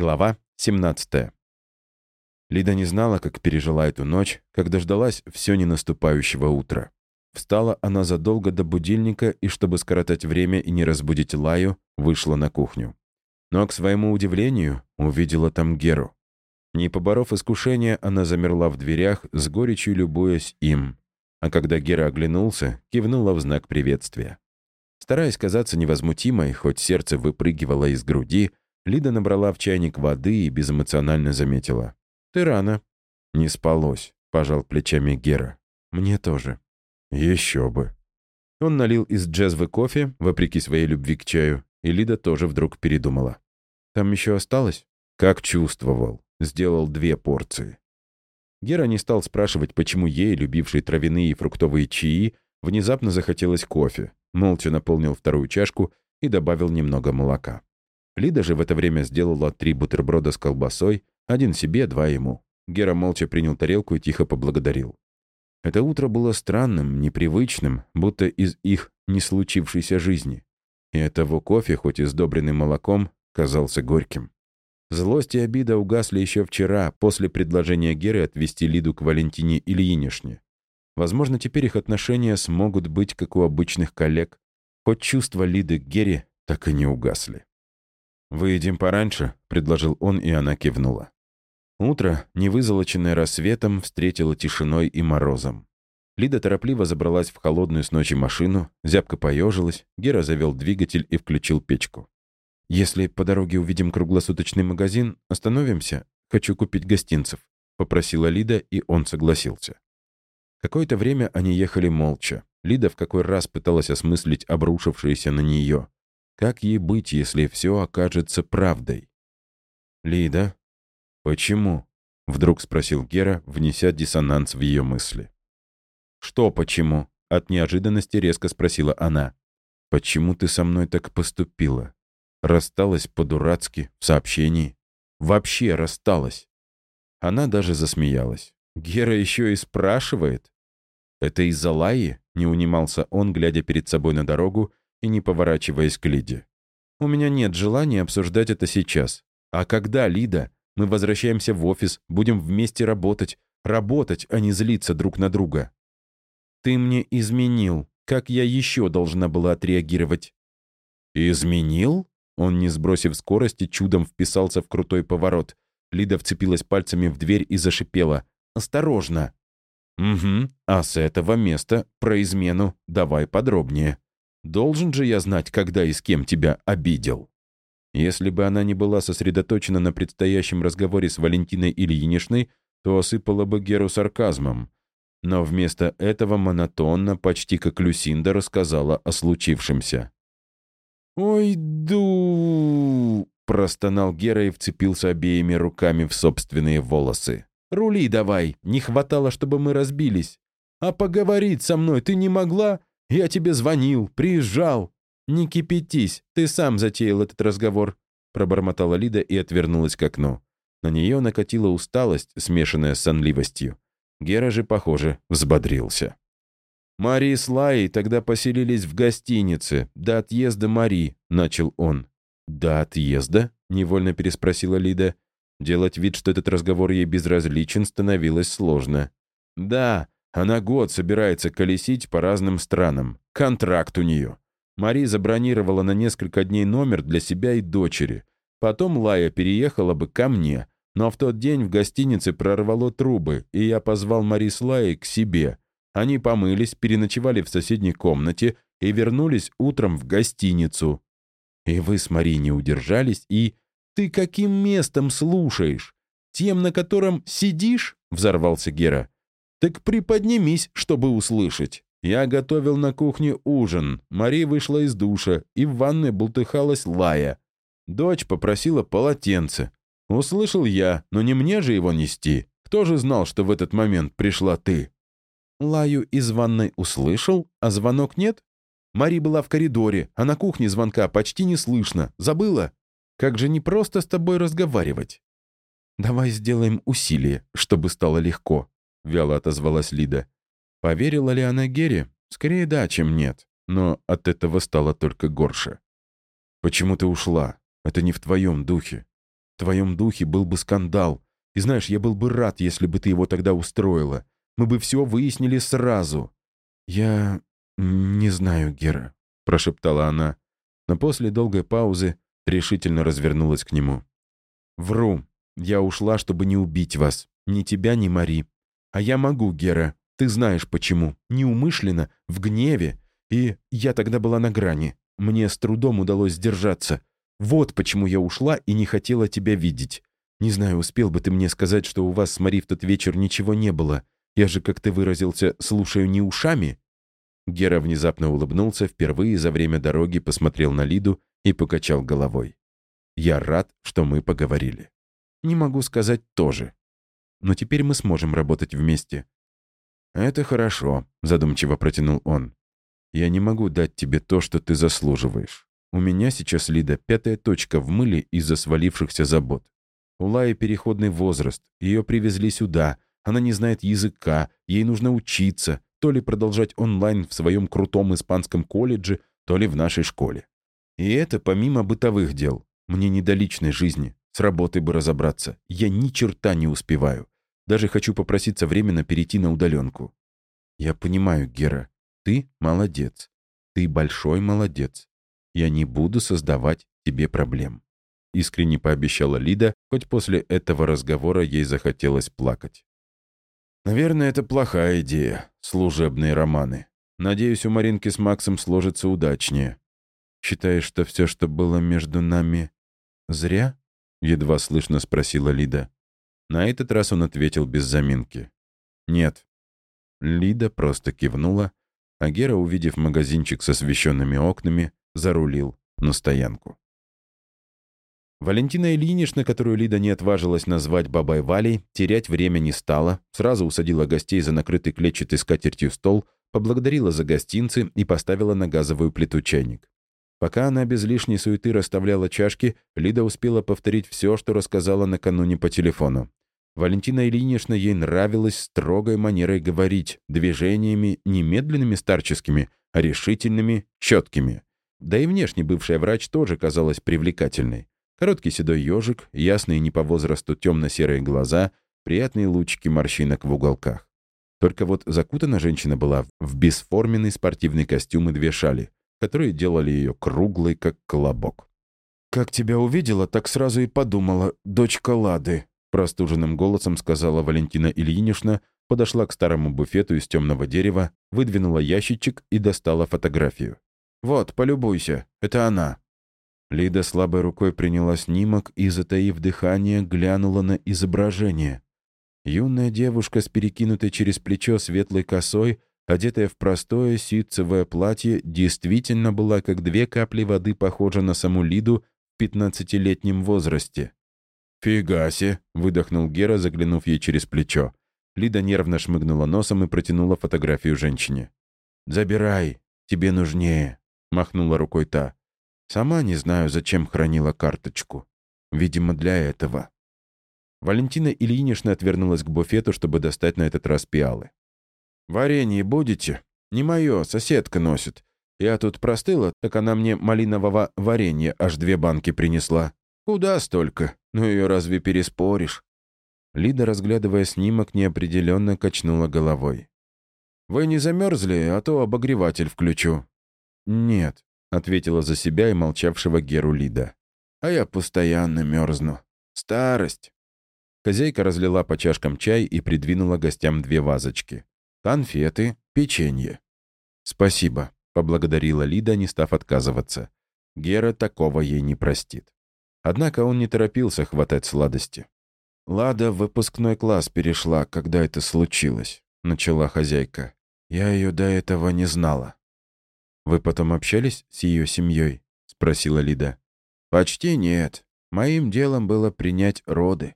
Глава 17. Лида не знала, как пережила эту ночь, как дождалась все ненаступающего утра. Встала она задолго до будильника и, чтобы скоротать время и не разбудить Лаю, вышла на кухню. Но, к своему удивлению, увидела там Геру. Не поборов искушения, она замерла в дверях, с горечью любуясь им. А когда Гера оглянулся, кивнула в знак приветствия. Стараясь казаться невозмутимой, хоть сердце выпрыгивало из груди, Лида набрала в чайник воды и безэмоционально заметила. «Ты рано». «Не спалось», — пожал плечами Гера. «Мне тоже». «Еще бы». Он налил из джезвы кофе, вопреки своей любви к чаю, и Лида тоже вдруг передумала. «Там еще осталось?» «Как чувствовал. Сделал две порции». Гера не стал спрашивать, почему ей, любившей травяные и фруктовые чаи, внезапно захотелось кофе, молча наполнил вторую чашку и добавил немного молока. Лида же в это время сделала три бутерброда с колбасой, один себе, два ему. Гера молча принял тарелку и тихо поблагодарил. Это утро было странным, непривычным, будто из их не случившейся жизни. И этого кофе, хоть и сдобренный молоком, казался горьким. Злость и обида угасли еще вчера, после предложения Геры отвезти Лиду к Валентине Ильинишне. Возможно, теперь их отношения смогут быть, как у обычных коллег. Хоть чувства Лиды к Гере так и не угасли. «Выйдем пораньше», — предложил он, и она кивнула. Утро, невызолоченное рассветом, встретило тишиной и морозом. Лида торопливо забралась в холодную с ночи машину, зябко поежилась, Гера завел двигатель и включил печку. «Если по дороге увидим круглосуточный магазин, остановимся. Хочу купить гостинцев», — попросила Лида, и он согласился. Какое-то время они ехали молча. Лида в какой раз пыталась осмыслить обрушившееся на нее. Как ей быть, если все окажется правдой? «Лида?» «Почему?» — вдруг спросил Гера, внеся диссонанс в ее мысли. «Что почему?» — от неожиданности резко спросила она. «Почему ты со мной так поступила? Рассталась по-дурацки, в сообщении? Вообще рассталась?» Она даже засмеялась. «Гера еще и спрашивает?» «Это из-за Лаи?» — не унимался он, глядя перед собой на дорогу и не поворачиваясь к Лиде. «У меня нет желания обсуждать это сейчас. А когда, Лида? Мы возвращаемся в офис, будем вместе работать. Работать, а не злиться друг на друга». «Ты мне изменил. Как я еще должна была отреагировать?» «Изменил?» Он, не сбросив скорости, чудом вписался в крутой поворот. Лида вцепилась пальцами в дверь и зашипела. «Осторожно!» «Угу, а с этого места про измену давай подробнее». Должен же я знать, когда и с кем тебя обидел. Если бы она не была сосредоточена на предстоящем разговоре с Валентиной Ильиничной, то осыпала бы Геру сарказмом. Но вместо этого монотонно, почти как Люсинда, рассказала о случившемся. «Ой, ду!» — простонал Гера и вцепился обеими руками в собственные волосы. «Рули давай! Не хватало, чтобы мы разбились! А поговорить со мной ты не могла? Я тебе звонил, приезжал. Не кипятись, ты сам затеял этот разговор», пробормотала Лида и отвернулась к окну. На нее накатила усталость, смешанная с сонливостью. Гера же, похоже, взбодрился. «Мари с Лаей тогда поселились в гостинице, до отъезда Мари», — начал он. «До отъезда?» — невольно переспросила Лида. Делать вид, что этот разговор ей безразличен, становилось сложно. «Да, она год собирается колесить по разным странам. Контракт у нее. Мари забронировала на несколько дней номер для себя и дочери. Потом Лая переехала бы ко мне. Но в тот день в гостинице прорвало трубы, и я позвал Мари с Лаей к себе. Они помылись, переночевали в соседней комнате и вернулись утром в гостиницу. И вы с Мари не удержались, и... «Ты каким местом слушаешь? Тем, на котором сидишь?» — взорвался Гера. «Так приподнимись, чтобы услышать». Я готовил на кухне ужин. Мари вышла из душа, и в ванной бултыхалась Лая. Дочь попросила полотенце. Услышал я, но не мне же его нести. Кто же знал, что в этот момент пришла ты? Лаю из ванной услышал, а звонок нет? Мари была в коридоре, а на кухне звонка почти не слышно. Забыла? Как же непросто с тобой разговаривать. Давай сделаем усилие, чтобы стало легко. — вяло отозвалась Лида. Поверила ли она Гере? Скорее да, чем нет. Но от этого стало только горше. «Почему ты ушла? Это не в твоем духе». В твоем духе был бы скандал. И знаешь, я был бы рад, если бы ты его тогда устроила. Мы бы все выяснили сразу». «Я не знаю, Гера», — прошептала она. Но после долгой паузы решительно развернулась к нему. «Вру. Я ушла, чтобы не убить вас. Ни тебя, ни Мари. А я могу, Гера. Ты знаешь почему. Неумышленно, в гневе. И я тогда была на грани. Мне с трудом удалось сдержаться. Вот почему я ушла и не хотела тебя видеть. Не знаю, успел бы ты мне сказать, что у вас с Мари в тот вечер ничего не было. Я же, как ты выразился, слушаю не ушами». Гера внезапно улыбнулся, впервые за время дороги посмотрел на Лиду и покачал головой. «Я рад, что мы поговорили. Не могу сказать тоже. Но теперь мы сможем работать вместе». «Это хорошо», — задумчиво протянул он. «Я не могу дать тебе то, что ты заслуживаешь. У меня сейчас, Лида, пятая точка в мыле из-за свалившихся забот. У Лаи переходный возраст, ее привезли сюда, она не знает языка, ей нужно учиться, то ли продолжать онлайн в своем крутом испанском колледже, то ли в нашей школе. И это помимо бытовых дел. Мне не до личной жизни. С работой бы разобраться. Я ни черта не успеваю. Даже хочу попроситься временно перейти на удаленку. Я понимаю, Гера, ты молодец. Ты большой молодец. Я не буду создавать тебе проблем. Искренне пообещала Лида, хоть после этого разговора ей захотелось плакать. Наверное, это плохая идея. Служебные романы. Надеюсь, у Маринки с Максом сложится удачнее. Считаешь, что все, что было между нами, зря? Едва слышно спросила Лида. На этот раз он ответил без заминки. Нет. Лида просто кивнула, а Гера, увидев магазинчик с освещенными окнами, зарулил на стоянку. Валентина Ильинична, которую Лида не отважилась назвать бабой Валей, терять время не стала, сразу усадила гостей за накрытый клетчатой скатертью стол, поблагодарила за гостинцы и поставила на газовую плиту чайник. Пока она без лишней суеты расставляла чашки, Лида успела повторить все, что рассказала накануне по телефону. Валентина Ильинична ей нравилась строгой манерой говорить, движениями не медленными старческими, а решительными, четкими. Да и внешне бывшая врач тоже казалась привлекательной. Короткий седой ежик, ясные не по возрасту темно-серые глаза, приятные лучики морщинок в уголках. Только вот закутана женщина была в бесформенный спортивный костюм и две шали, которые делали ее круглой, как колобок. «Как тебя увидела, так сразу и подумала, дочка Лады», простуженным голосом сказала Валентина Ильинична, подошла к старому буфету из темного дерева, выдвинула ящичек и достала фотографию. «Вот, полюбуйся, это она». Лида слабой рукой приняла снимок и, затаив дыхание, глянула на изображение. Юная девушка с перекинутой через плечо светлой косой, одетая в простое ситцевое платье, действительно была как две капли воды похожа на саму Лиду в пятнадцатилетнем возрасте. «Фигаси!» — выдохнул Гера, заглянув ей через плечо. Лида нервно шмыгнула носом и протянула фотографию женщине. «Забирай, тебе нужнее», — махнула рукой та. Сама не знаю, зачем хранила карточку. Видимо, для этого. Валентина Ильинична отвернулась к буфету, чтобы достать на этот раз пиалы. «Варенье будете? Не мое, соседка носит. Я тут простыла, так она мне малинового варенья аж две банки принесла. Куда столько? Ну ее разве переспоришь?» Лида, разглядывая снимок, неопределенно качнула головой. «Вы не замерзли, а то обогреватель включу». «Нет», — ответила за себя и молчавшего Геру Лида. «А я постоянно мерзну. Старость». Хозяйка разлила по чашкам чай и придвинула гостям две вазочки. Конфеты, печенье. «Спасибо», — поблагодарила Лида, не став отказываться. Гера такого ей не простит. Однако он не торопился хватать сладости. «Лада в выпускной класс перешла, когда это случилось», — начала хозяйка. «Я ее до этого не знала». «Вы потом общались с ее семьей?» — спросила Лида. «Почти нет. Моим делом было принять роды.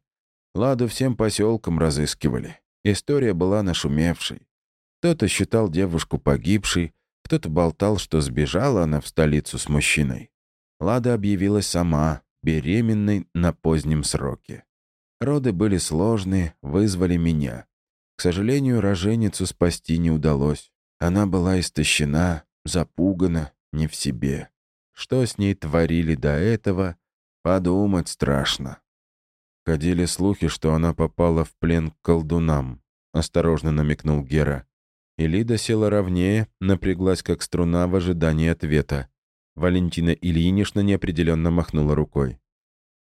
Ладу всем поселкам разыскивали. История была нашумевшей. Кто-то считал девушку погибшей, кто-то болтал, что сбежала она в столицу с мужчиной. Лада объявилась сама, беременной на позднем сроке. Роды были сложные, вызвали меня. К сожалению, роженицу спасти не удалось. Она была истощена, запугана, не в себе. Что с ней творили до этого, подумать страшно. Ходили слухи, что она попала в плен к колдунам, осторожно намекнул Гера. И Лида села ровнее, напряглась как струна в ожидании ответа. Валентина Ильинична неопределенно махнула рукой.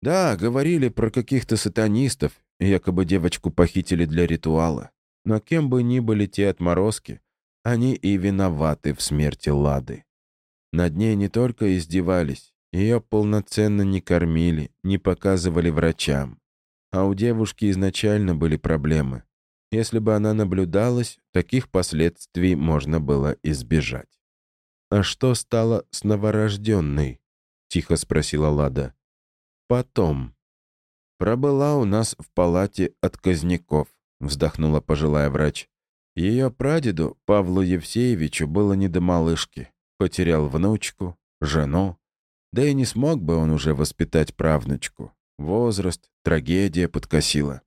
«Да, говорили про каких-то сатанистов, якобы девочку похитили для ритуала. Но кем бы ни были те отморозки, они и виноваты в смерти Лады. Над ней не только издевались, ее полноценно не кормили, не показывали врачам. А у девушки изначально были проблемы. Если бы она наблюдалась, таких последствий можно было избежать. «А что стало с новорожденной?» — тихо спросила Лада. «Потом». «Пробыла у нас в палате отказников», — вздохнула пожилая врач. Ее прадеду, Павлу Евсеевичу, было не до малышки. Потерял внучку, жену. Да и не смог бы он уже воспитать правнучку. Возраст, трагедия подкосила.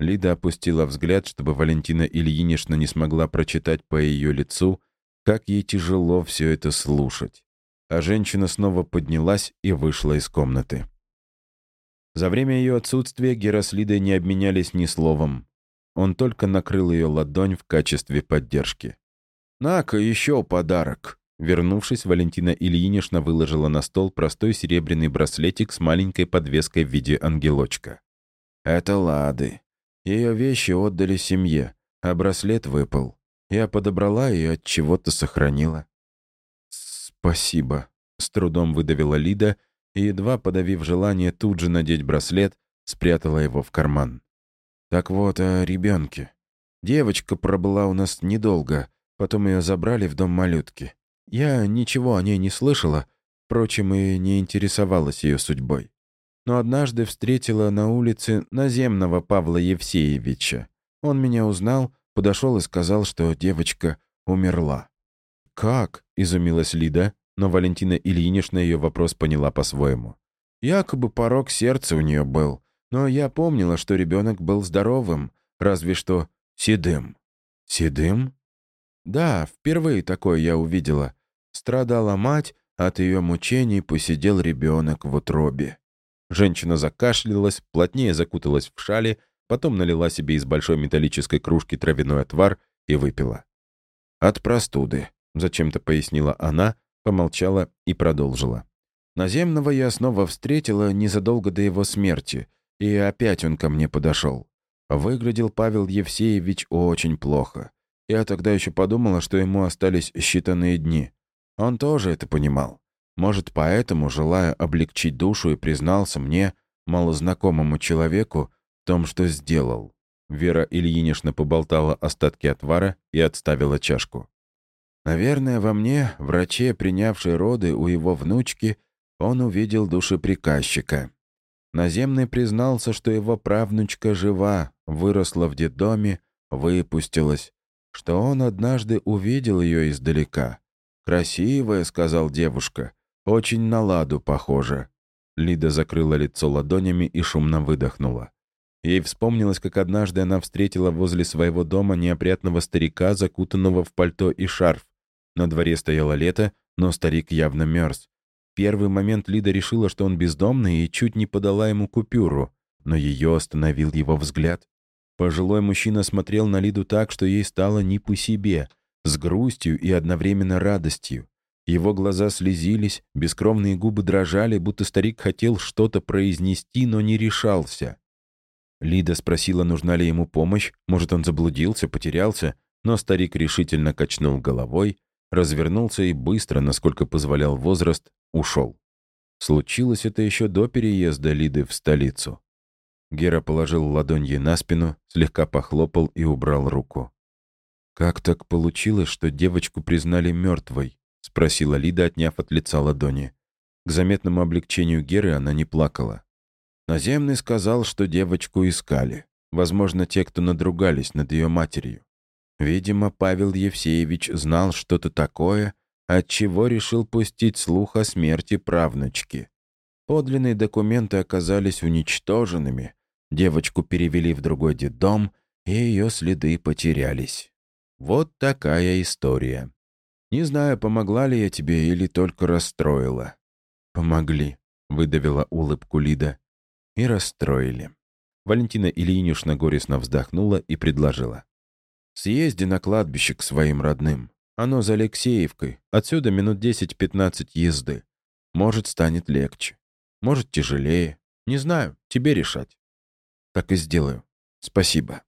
Лида опустила взгляд, чтобы Валентина Ильинична не смогла прочитать по ее лицу, как ей тяжело все это слушать. А женщина снова поднялась и вышла из комнаты. За время ее отсутствия Гера с Лидой не обменялись ни словом. Он только накрыл ее ладонь в качестве поддержки. «На-ка, еще подарок!» Вернувшись, Валентина Ильинична выложила на стол простой серебряный браслетик с маленькой подвеской в виде ангелочка. «Это Лады. Ее вещи отдали семье, а браслет выпал. Я подобрала и от чего-то сохранила». «Спасибо», — с трудом выдавила Лида и, едва подавив желание тут же надеть браслет, спрятала его в карман. Так вот, о ребенке. Девочка пробыла у нас недолго, потом ее забрали в дом малютки. Я ничего о ней не слышала, впрочем, и не интересовалась ее судьбой. Но однажды встретила на улице наземного Павла Евсеевича. Он меня узнал, подошел и сказал, что девочка умерла. «Как?» — изумилась Лида, но Валентина Ильинична ее вопрос поняла по-своему. «Якобы порог сердца у нее был. Но я помнила, что ребенок был здоровым, разве что седым. Седым? Да, впервые такое я увидела. Страдала мать, от ее мучений посидел ребенок в утробе. Женщина закашлялась, плотнее закуталась в шали, потом налила себе из большой металлической кружки травяной отвар и выпила. «От простуды», — зачем-то пояснила она, помолчала и продолжила. «Наземного я снова встретила незадолго до его смерти — и опять он ко мне подошел. Выглядел Павел Евсеевич очень плохо. Я тогда еще подумала, что ему остались считанные дни. Он тоже это понимал. Может, поэтому, желая облегчить душу, и признался мне, малознакомому человеку, в том, что сделал. Вера Ильинична поболтала остатки отвара и отставила чашку. Наверное, во мне, враче, принявшей роды у его внучки, он увидел душеприказчика. Наземный признался, что его правнучка жива, выросла в детдоме, выпустилась, что он однажды увидел ее издалека. «Красивая», — сказал девушка, — «очень на ладу похожа». Лида закрыла лицо ладонями и шумно выдохнула. Ей вспомнилось, как однажды она встретила возле своего дома неопрятного старика, закутанного в пальто и шарф. На дворе стояло лето, но старик явно мерз первый момент Лида решила, что он бездомный, и чуть не подала ему купюру, но ее остановил его взгляд. Пожилой мужчина смотрел на Лиду так, что ей стало не по себе, с грустью и одновременно радостью. Его глаза слезились, бескромные губы дрожали, будто старик хотел что-то произнести, но не решался. Лида спросила, нужна ли ему помощь, может, он заблудился, потерялся, но старик решительно качнул головой, развернулся и быстро, насколько позволял возраст, ушел. Случилось это еще до переезда Лиды в столицу. Гера положил ладонь ей на спину, слегка похлопал и убрал руку. «Как так получилось, что девочку признали мертвой?» — спросила Лида, отняв от лица ладони. К заметному облегчению Геры она не плакала. Наземный сказал, что девочку искали. Возможно, те, кто надругались над ее матерью. Видимо, Павел Евсеевич знал что-то такое, отчего решил пустить слух о смерти правнучки. Подлинные документы оказались уничтоженными, девочку перевели в другой детдом, и ее следы потерялись. Вот такая история. Не знаю, помогла ли я тебе или только расстроила. «Помогли», — выдавила улыбку Лида. «И расстроили». Валентина Ильинична горестно вздохнула и предложила. «Съезди на кладбище к своим родным. Оно за Алексеевкой. Отсюда минут 10-15 езды. Может, станет легче. Может, тяжелее. Не знаю, тебе решать». «Так и сделаю. Спасибо».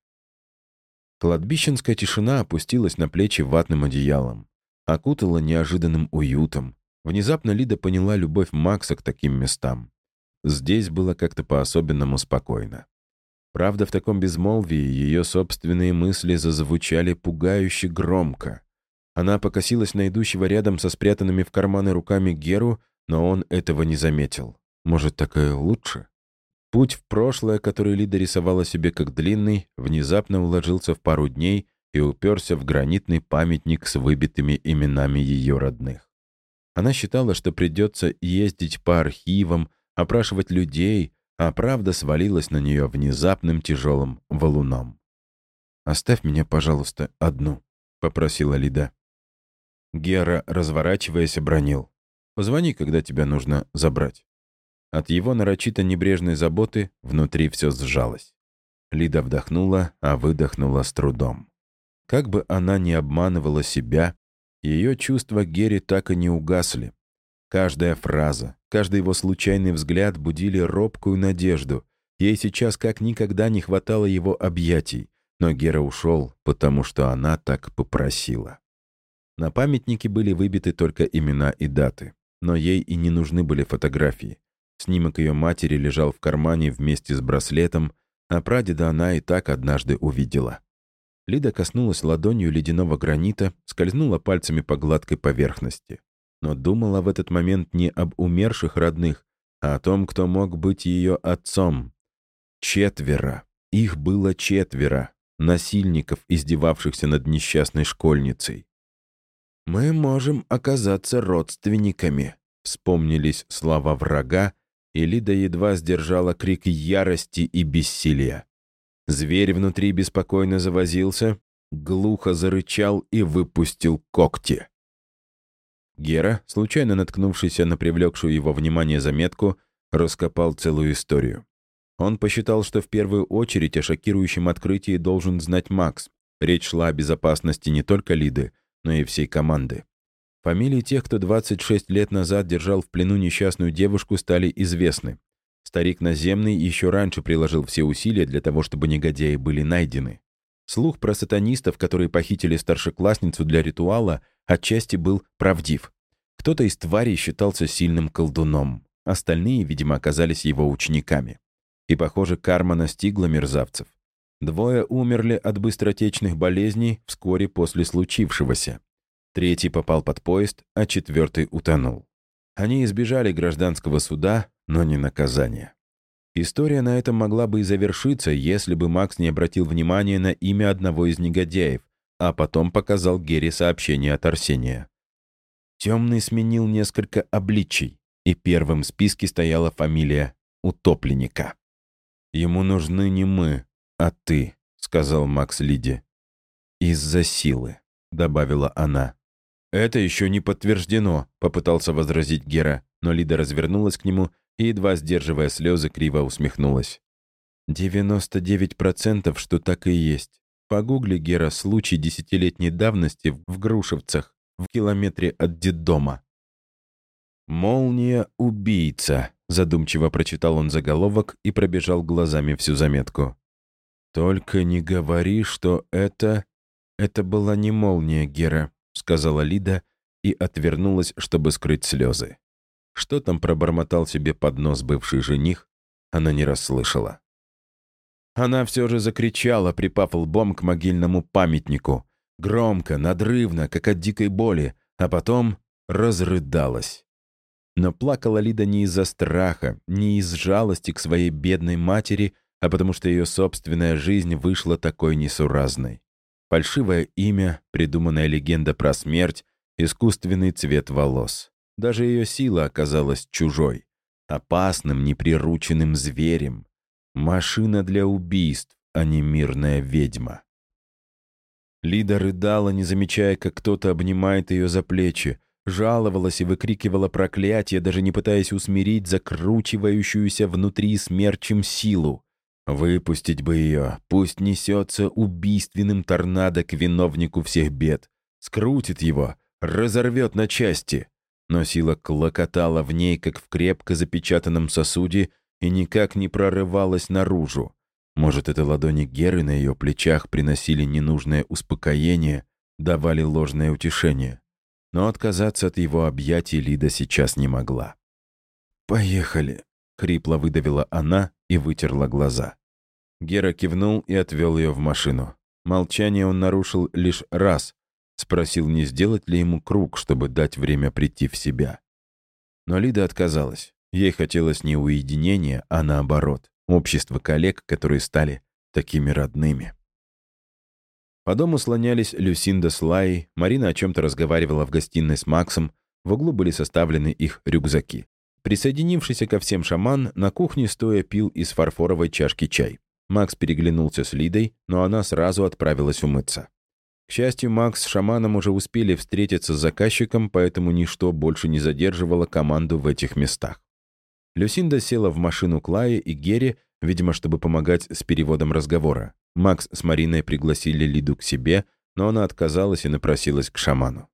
Кладбищенская тишина опустилась на плечи ватным одеялом. Окутала неожиданным уютом. Внезапно Лида поняла любовь Макса к таким местам. Здесь было как-то по-особенному спокойно. Правда, в таком безмолвии ее собственные мысли зазвучали пугающе громко. Она покосилась на идущего рядом со спрятанными в карманы руками Геру, но он этого не заметил. Может, такое лучше? Путь в прошлое, который Лида рисовала себе как длинный, внезапно уложился в пару дней и уперся в гранитный памятник с выбитыми именами ее родных. Она считала, что придется ездить по архивам, опрашивать людей, а правда свалилась на нее внезапным тяжелым валуном. «Оставь меня, пожалуйста, одну», — попросила Лида. Гера, разворачиваясь, обронил. «Позвони, когда тебя нужно забрать». От его нарочито небрежной заботы внутри все сжалось. Лида вдохнула, а выдохнула с трудом. Как бы она ни обманывала себя, ее чувства Герри так и не угасли. Каждая фраза, каждый его случайный взгляд будили робкую надежду. Ей сейчас как никогда не хватало его объятий, но Гера ушел, потому что она так попросила. На памятнике были выбиты только имена и даты, но ей и не нужны были фотографии. Снимок ее матери лежал в кармане вместе с браслетом, а прадеда она и так однажды увидела. Лида коснулась ладонью ледяного гранита, скользнула пальцами по гладкой поверхности. Но думала в этот момент не об умерших родных, а о том, кто мог быть ее отцом. Четверо. Их было четверо. Насильников, издевавшихся над несчастной школьницей. «Мы можем оказаться родственниками», — вспомнились слова врага, и Лида едва сдержала крик ярости и бессилия. Зверь внутри беспокойно завозился, глухо зарычал и выпустил когти. Гера, случайно наткнувшийся на привлекшую его внимание заметку, раскопал целую историю. Он посчитал, что в первую очередь о шокирующем открытии должен знать Макс. Речь шла о безопасности не только Лиды, но и всей команды. Фамилии тех, кто 26 лет назад держал в плену несчастную девушку, стали известны. Старик Наземный еще раньше приложил все усилия для того, чтобы негодяи были найдены. Слух про сатанистов, которые похитили старшеклассницу для ритуала, отчасти был правдив. Кто-то из тварей считался сильным колдуном. Остальные, видимо, оказались его учениками. И, похоже, карма настигла мерзавцев. Двое умерли от быстротечных болезней вскоре после случившегося. Третий попал под поезд, а четвертый утонул. Они избежали гражданского суда, но не наказания. История на этом могла бы и завершиться, если бы Макс не обратил внимания на имя одного из негодяев, а потом показал Герри сообщение от Арсения. Темный сменил несколько обличий, и первым в списке стояла фамилия утопленника. «Ему нужны не мы, а ты», — сказал Макс Лиде. «Из-за силы», — добавила она. «Это еще не подтверждено», — попытался возразить Гера, но Лида развернулась к нему и, едва сдерживая слезы, криво усмехнулась. «Девяносто девять процентов, что так и есть. Погугли, Гера, случай десятилетней давности в Грушевцах, в километре от детдома». «Молния-убийца», — задумчиво прочитал он заголовок и пробежал глазами всю заметку. «Только не говори, что это...» «Это была не молния, Гера», — сказала Лида и отвернулась, чтобы скрыть слезы. Что там пробормотал себе под нос бывший жених, она не расслышала. Она все же закричала, припав лбом к могильному памятнику. Громко, надрывно, как от дикой боли, а потом разрыдалась. Но плакала Лида не из-за страха, не из жалости к своей бедной матери, а потому что ее собственная жизнь вышла такой несуразной. Фальшивое имя, придуманная легенда про смерть, искусственный цвет волос. Даже ее сила оказалась чужой, опасным, неприрученным зверем. Машина для убийств, а не мирная ведьма. Лида рыдала, не замечая, как кто-то обнимает ее за плечи, жаловалась и выкрикивала проклятие, даже не пытаясь усмирить закручивающуюся внутри смерчем силу. Выпустить бы ее, пусть несется убийственным торнадо к виновнику всех бед, скрутит его, разорвет на части. Но сила клокотала в ней, как в крепко запечатанном сосуде, и никак не прорывалась наружу. Может, это ладони Геры на ее плечах приносили ненужное успокоение, давали ложное утешение. Но отказаться от его объятий Лида сейчас не могла. «Поехали», — хрипло выдавила она и вытерла глаза. Гера кивнул и отвел ее в машину. Молчание он нарушил лишь раз. Спросил, не сделать ли ему круг, чтобы дать время прийти в себя. Но Лида отказалась. Ей хотелось не уединения, а наоборот, общество коллег, которые стали такими родными. По дому слонялись Люсинда с Лай, Марина о чем-то разговаривала в гостиной с Максом, в углу были составлены их рюкзаки. Присоединившийся ко всем шаман на кухне стоя пил из фарфоровой чашки чай. Макс переглянулся с Лидой, но она сразу отправилась умыться. К счастью, Макс с шаманом уже успели встретиться с заказчиком, поэтому ничто больше не задерживало команду в этих местах. Люсинда села в машину Клая и Герри, видимо, чтобы помогать с переводом разговора. Макс с Мариной пригласили Лиду к себе, но она отказалась и напросилась к шаману.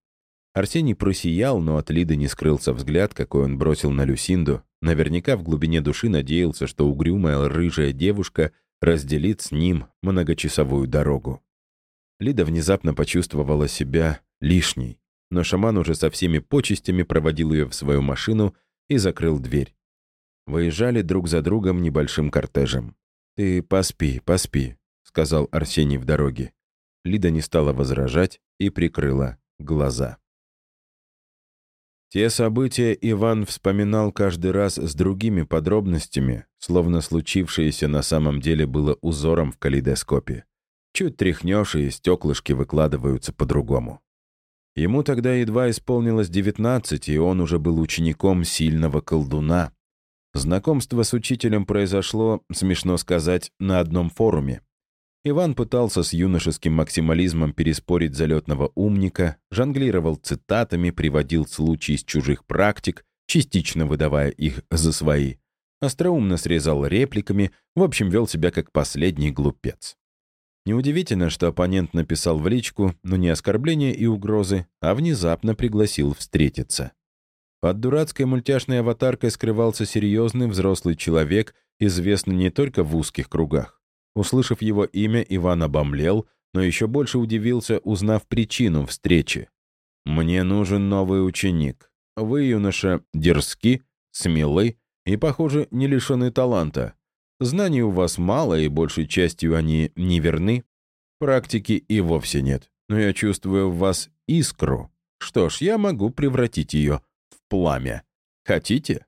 Арсений просиял, но от Лиды не скрылся взгляд, какой он бросил на Люсинду. Наверняка в глубине души надеялся, что угрюмая рыжая девушка разделит с ним многочасовую дорогу. Лида внезапно почувствовала себя лишней, но шаман уже со всеми почестями проводил ее в свою машину и закрыл дверь. Выезжали друг за другом небольшим кортежем. «Ты поспи, поспи», сказал Арсений в дороге. Лида не стала возражать и прикрыла глаза. Те события Иван вспоминал каждый раз с другими подробностями, словно случившееся на самом деле было узором в калейдоскопе. Чуть тряхнешь, и стеклышки выкладываются по-другому. Ему тогда едва исполнилось 19, и он уже был учеником сильного колдуна. Знакомство с учителем произошло, смешно сказать, на одном форуме. Иван пытался с юношеским максимализмом переспорить залетного умника, жонглировал цитатами, приводил случаи из чужих практик, частично выдавая их за свои, остроумно срезал репликами, в общем, вел себя как последний глупец. Неудивительно, что оппонент написал в личку, но не оскорбления и угрозы, а внезапно пригласил встретиться. Под дурацкой мультяшной аватаркой скрывался серьезный взрослый человек, известный не только в узких кругах. Услышав его имя, Иван обомлел, но еще больше удивился, узнав причину встречи. «Мне нужен новый ученик. Вы, юноша, дерзки, смелы и, похоже, не лишены таланта. Знаний у вас мало, и большей частью они неверны. Практики и вовсе нет. Но я чувствую в вас искру. Что ж, я могу превратить ее в пламя. Хотите?»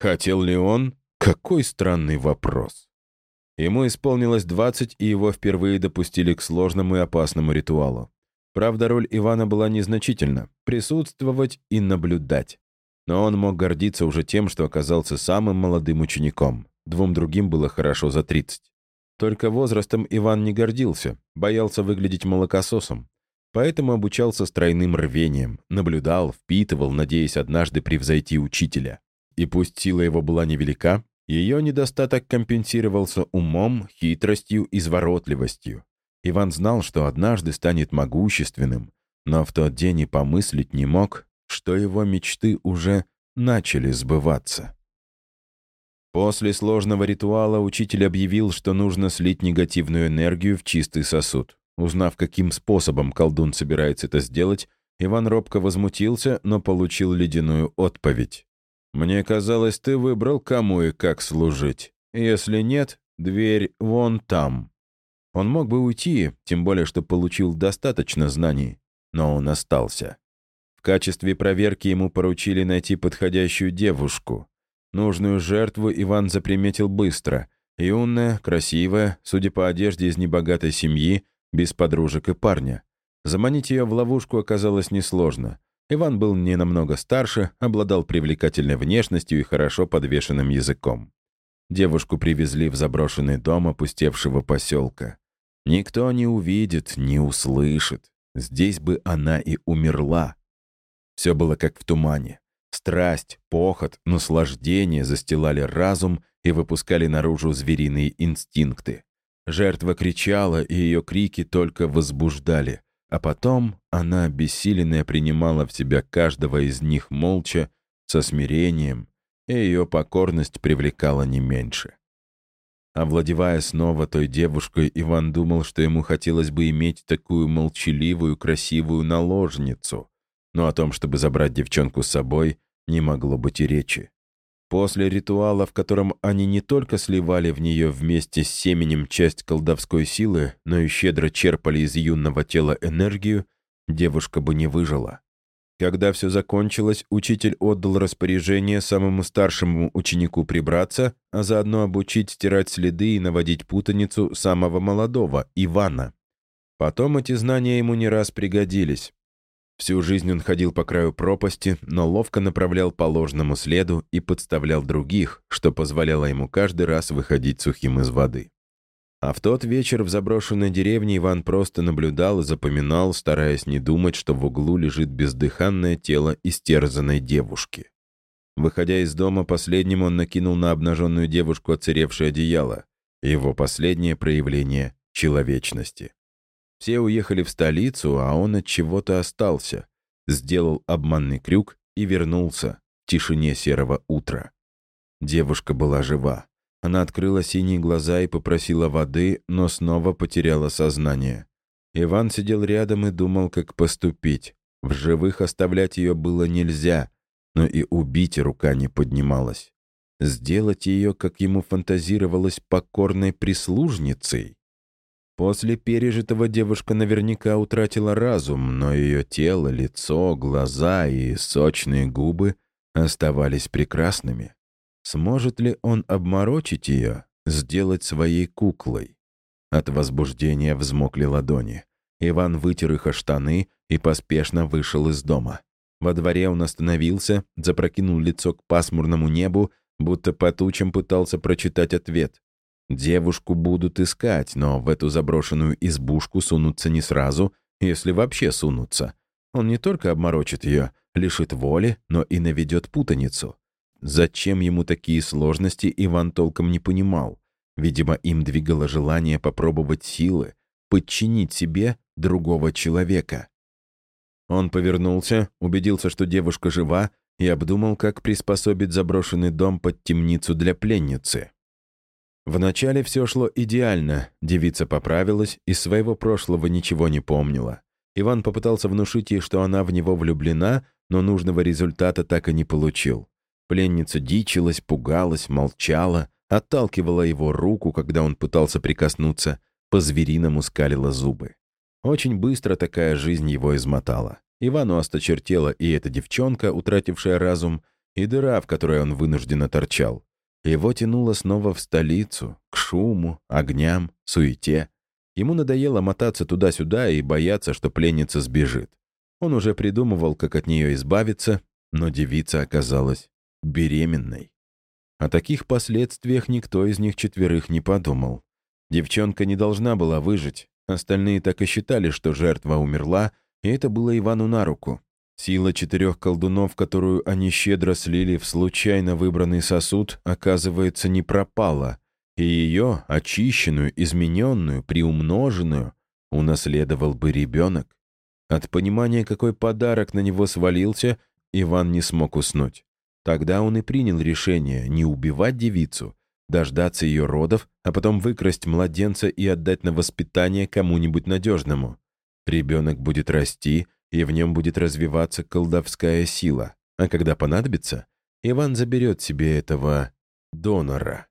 Хотел ли он? Какой странный вопрос. Ему исполнилось 20, и его впервые допустили к сложному и опасному ритуалу. Правда, роль Ивана была незначительна — присутствовать и наблюдать. Но он мог гордиться уже тем, что оказался самым молодым учеником. Двум другим было хорошо за 30. Только возрастом Иван не гордился, боялся выглядеть молокососом. Поэтому обучался с тройным рвением, наблюдал, впитывал, надеясь однажды превзойти учителя. И пусть сила его была невелика, ее недостаток компенсировался умом, хитростью, изворотливостью. Иван знал, что однажды станет могущественным, но в тот день и помыслить не мог, что его мечты уже начали сбываться. После сложного ритуала учитель объявил, что нужно слить негативную энергию в чистый сосуд. Узнав, каким способом колдун собирается это сделать, Иван робко возмутился, но получил ледяную отповедь. Мне казалось, ты выбрал, кому и как служить. Если нет, дверь вон там». Он мог бы уйти, тем более, что получил достаточно знаний, но он остался. В качестве проверки ему поручили найти подходящую девушку. Нужную жертву Иван заприметил быстро. Юная, красивая, судя по одежде из небогатой семьи, без подружек и парня. Заманить ее в ловушку оказалось несложно. Иван был не намного старше, обладал привлекательной внешностью и хорошо подвешенным языком. Девушку привезли в заброшенный дом опустевшего поселка. Никто не увидит, не услышит. Здесь бы она и умерла. Все было как в тумане. Страсть, похоть, наслаждение застилали разум и выпускали наружу звериные инстинкты. Жертва кричала, и ее крики только возбуждали. А потом она, обессиленная, принимала в себя каждого из них молча, со смирением, и ее покорность привлекала не меньше. Овладевая снова той девушкой, Иван думал, что ему хотелось бы иметь такую молчаливую, красивую наложницу. Но о том, чтобы забрать девчонку с собой, не могло быть и речи. После ритуала, в котором они не только сливали в нее вместе с семенем часть колдовской силы, но и щедро черпали из юного тела энергию, девушка бы не выжила. Когда все закончилось, учитель отдал распоряжение самому старшему ученику прибраться, а заодно обучить стирать следы и наводить путаницу самого молодого, Ивана. Потом эти знания ему не раз пригодились. Всю жизнь он ходил по краю пропасти, но ловко направлял по ложному следу и подставлял других, что позволяло ему каждый раз выходить сухим из воды. А в тот вечер в заброшенной деревне Иван просто наблюдал и запоминал, стараясь не думать, что в углу лежит бездыханное тело истерзанной девушки. Выходя из дома, последним он накинул на обнаженную девушку оцаревшее одеяло. Его последнее проявление человечности. Все уехали в столицу, а он от чего-то остался. Сделал обманный крюк и вернулся в тишине серого утра. Девушка была жива. Она открыла синие глаза и попросила воды, но снова потеряла сознание. Иван сидел рядом и думал, как поступить. В живых оставлять ее было нельзя, но и убить рука не поднималась. Сделать ее, как ему фантазировалось, покорной прислужницей. После пережитого девушка наверняка утратила разум, но ее тело, лицо, глаза и сочные губы оставались прекрасными. Сможет ли он обморочить ее, сделать своей куклой? От возбуждения взмокли ладони. Иван вытер их о штаны и поспешно вышел из дома. Во дворе он остановился, запрокинул лицо к пасмурному небу, будто по тучам пытался прочитать ответ. Девушку будут искать, но в эту заброшенную избушку сунутся не сразу, если вообще сунутся. Он не только обморочит ее, лишит воли, но и наведет путаницу. Зачем ему такие сложности, Иван толком не понимал. Видимо, им двигало желание попробовать силы, подчинить себе другого человека. Он повернулся, убедился, что девушка жива, и обдумал, как приспособить заброшенный дом под темницу для пленницы. Вначале все шло идеально, девица поправилась, из своего прошлого ничего не помнила. Иван попытался внушить ей, что она в него влюблена, но нужного результата так и не получил. Пленница дичилась, пугалась, молчала, отталкивала его руку, когда он пытался прикоснуться, по-звериному скалила зубы. Очень быстро такая жизнь его измотала. Ивану осточертела и эта девчонка, утратившая разум, и дыра, в которой он вынужденно торчал. Его тянуло снова в столицу, к шуму, огням, суете. Ему надоело мотаться туда-сюда и бояться, что пленница сбежит. Он уже придумывал, как от нее избавиться, но девица оказалась беременной. О таких последствиях никто из них четверых не подумал. Девчонка не должна была выжить. Остальные так и считали, что жертва умерла, и это было Ивану на руку. Сила четырех колдунов, которую они щедро слили в случайно выбранный сосуд, оказывается, не пропала, и ее, очищенную, измененную, приумноженную, унаследовал бы ребенок. От понимания, какой подарок на него свалился, Иван не смог уснуть. Тогда он и принял решение не убивать девицу, дождаться ее родов, а потом выкрасть младенца и отдать на воспитание кому-нибудь надежному. Ребенок будет расти, и в нем будет развиваться колдовская сила. А когда понадобится, Иван заберет себе этого донора.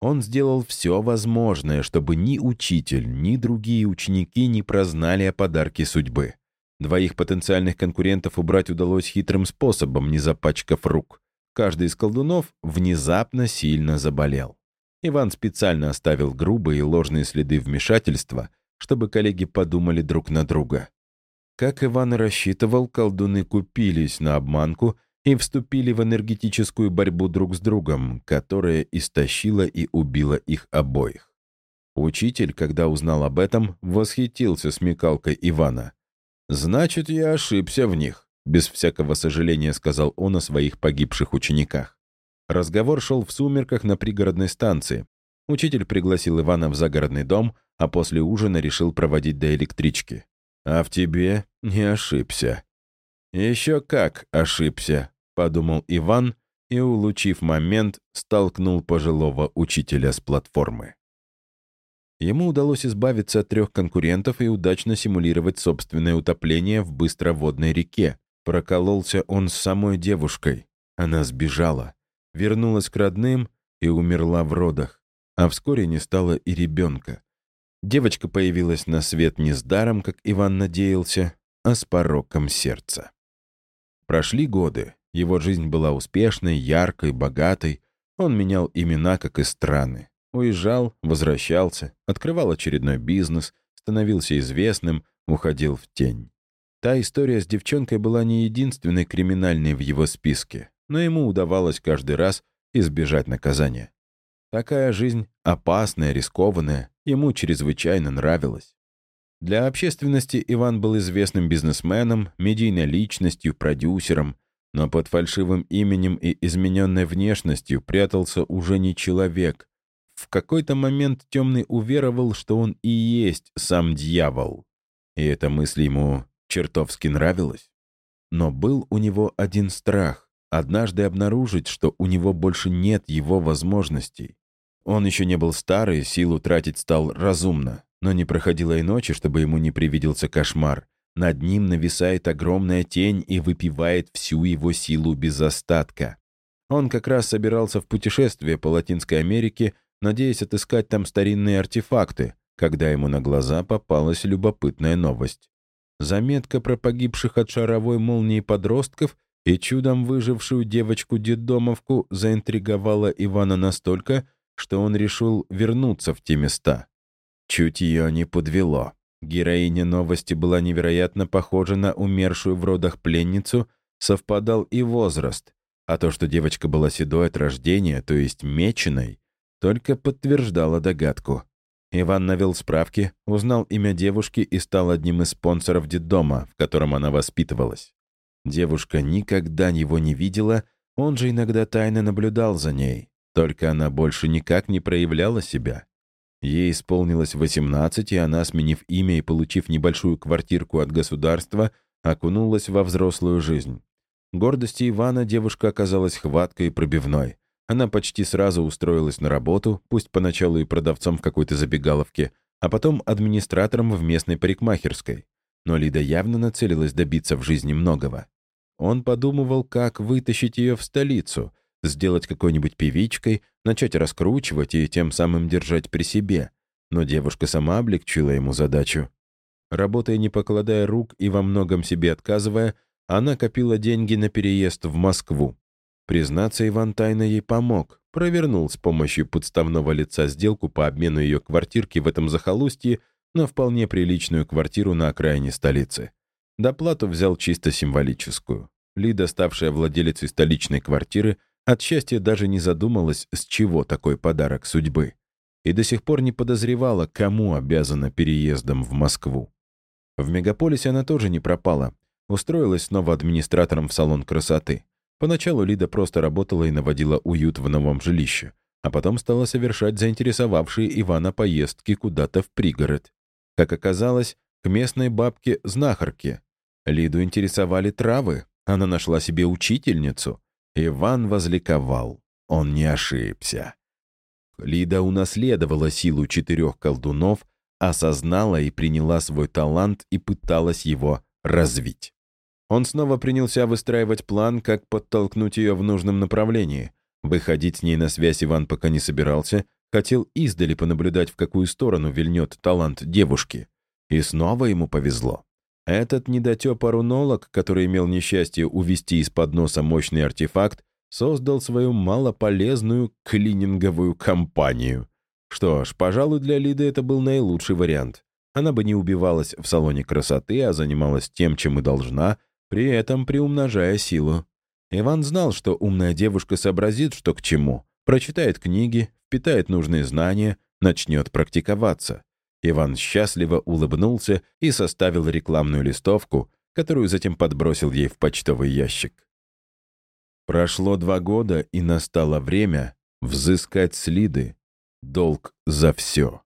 Он сделал все возможное, чтобы ни учитель, ни другие ученики не прознали о подарке судьбы. Двоих потенциальных конкурентов убрать удалось хитрым способом, не запачкав рук. Каждый из колдунов внезапно сильно заболел. Иван специально оставил грубые и ложные следы вмешательства, чтобы коллеги подумали друг на друга. Как Иван рассчитывал, колдуны купились на обманку и вступили в энергетическую борьбу друг с другом, которая истощила и убила их обоих. Учитель, когда узнал об этом, восхитился смекалкой Ивана. Значит, я ошибся в них. без всякого сожаления сказал он о своих погибших учениках. Разговор шел в сумерках на пригородной станции. Учитель пригласил Ивана в загородный дом, а после ужина решил проводить до электрички. «А в тебе не ошибся». «Еще как ошибся», — подумал Иван и, улучив момент, столкнул пожилого учителя с платформы. Ему удалось избавиться от трех конкурентов и удачно симулировать собственное утопление в быстроводной реке. Прокололся он с самой девушкой. Она сбежала, вернулась к родным и умерла в родах. А вскоре не стало и ребенка. Девочка появилась на свет не с даром, как Иван надеялся, а с пороком сердца. Прошли годы. Его жизнь была успешной, яркой, богатой. Он менял имена, как и страны. Уезжал, возвращался, открывал очередной бизнес, становился известным, уходил в тень. Та история с девчонкой была не единственной криминальной в его списке, но ему удавалось каждый раз избежать наказания. Такая жизнь опасная, рискованная, ему чрезвычайно нравилась. Для общественности Иван был известным бизнесменом, медийной личностью, продюсером, но под фальшивым именем и измененной внешностью прятался уже не человек, в какой-то момент Темный уверовал, что он и есть сам дьявол. И эта мысль ему чертовски нравилась. Но был у него один страх — однажды обнаружить, что у него больше нет его возможностей. Он еще не был старый, силу тратить стал разумно, но не проходило и ночи, чтобы ему не привиделся кошмар. Над ним нависает огромная тень и выпивает всю его силу без остатка. Он как раз собирался в путешествие по Латинской Америке надеясь отыскать там старинные артефакты, когда ему на глаза попалась любопытная новость. Заметка про погибших от шаровой молнии подростков и чудом выжившую девочку-детдомовку заинтриговала Ивана настолько, что он решил вернуться в те места. Чуть ее не подвело. Героиня новости была невероятно похожа на умершую в родах пленницу, совпадал и возраст, а то, что девочка была седой от рождения, то есть меченой, только подтверждала догадку. Иван навел справки, узнал имя девушки и стал одним из спонсоров детдома, в котором она воспитывалась. Девушка никогда его не видела, он же иногда тайно наблюдал за ней, только она больше никак не проявляла себя. Ей исполнилось 18, и она, сменив имя и получив небольшую квартирку от государства, окунулась во взрослую жизнь. Гордости Ивана девушка оказалась хваткой и пробивной. Она почти сразу устроилась на работу, пусть поначалу и продавцом в какой-то забегаловке, а потом администратором в местной парикмахерской. Но Лида явно нацелилась добиться в жизни многого. Он подумывал, как вытащить ее в столицу, сделать какой-нибудь певичкой, начать раскручивать и тем самым держать при себе. Но девушка сама облегчила ему задачу. Работая не покладая рук и во многом себе отказывая, она копила деньги на переезд в Москву. Признаться, Иван тайно ей помог, провернул с помощью подставного лица сделку по обмену ее квартирки в этом захолустье на вполне приличную квартиру на окраине столицы. Доплату взял чисто символическую. Лида, ставшая владелицей столичной квартиры, от счастья даже не задумалась, с чего такой подарок судьбы. И до сих пор не подозревала, кому обязана переездом в Москву. В мегаполисе она тоже не пропала. Устроилась снова администратором в салон красоты. Поначалу Лида просто работала и наводила уют в новом жилище, а потом стала совершать заинтересовавшие Ивана поездки куда-то в пригород. Как оказалось, к местной бабке-знахарке. Лиду интересовали травы, она нашла себе учительницу. Иван возликовал. Он не ошибся. Лида унаследовала силу четырех колдунов, осознала и приняла свой талант и пыталась его развить. Он снова принялся выстраивать план, как подтолкнуть ее в нужном направлении. Выходить с ней на связь Иван пока не собирался, хотел издали понаблюдать, в какую сторону вильнет талант девушки. И снова ему повезло. Этот недотепа-рунолог, который имел несчастье увести из-под носа мощный артефакт, создал свою малополезную клининговую компанию. Что ж, пожалуй, для Лиды это был наилучший вариант. Она бы не убивалась в салоне красоты, а занималась тем, чем и должна, при этом приумножая силу. Иван знал, что умная девушка сообразит, что к чему, прочитает книги, впитает нужные знания, начнет практиковаться. Иван счастливо улыбнулся и составил рекламную листовку, которую затем подбросил ей в почтовый ящик. Прошло два года, и настало время взыскать с Лиды долг за все.